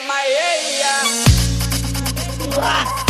maieia. Ah!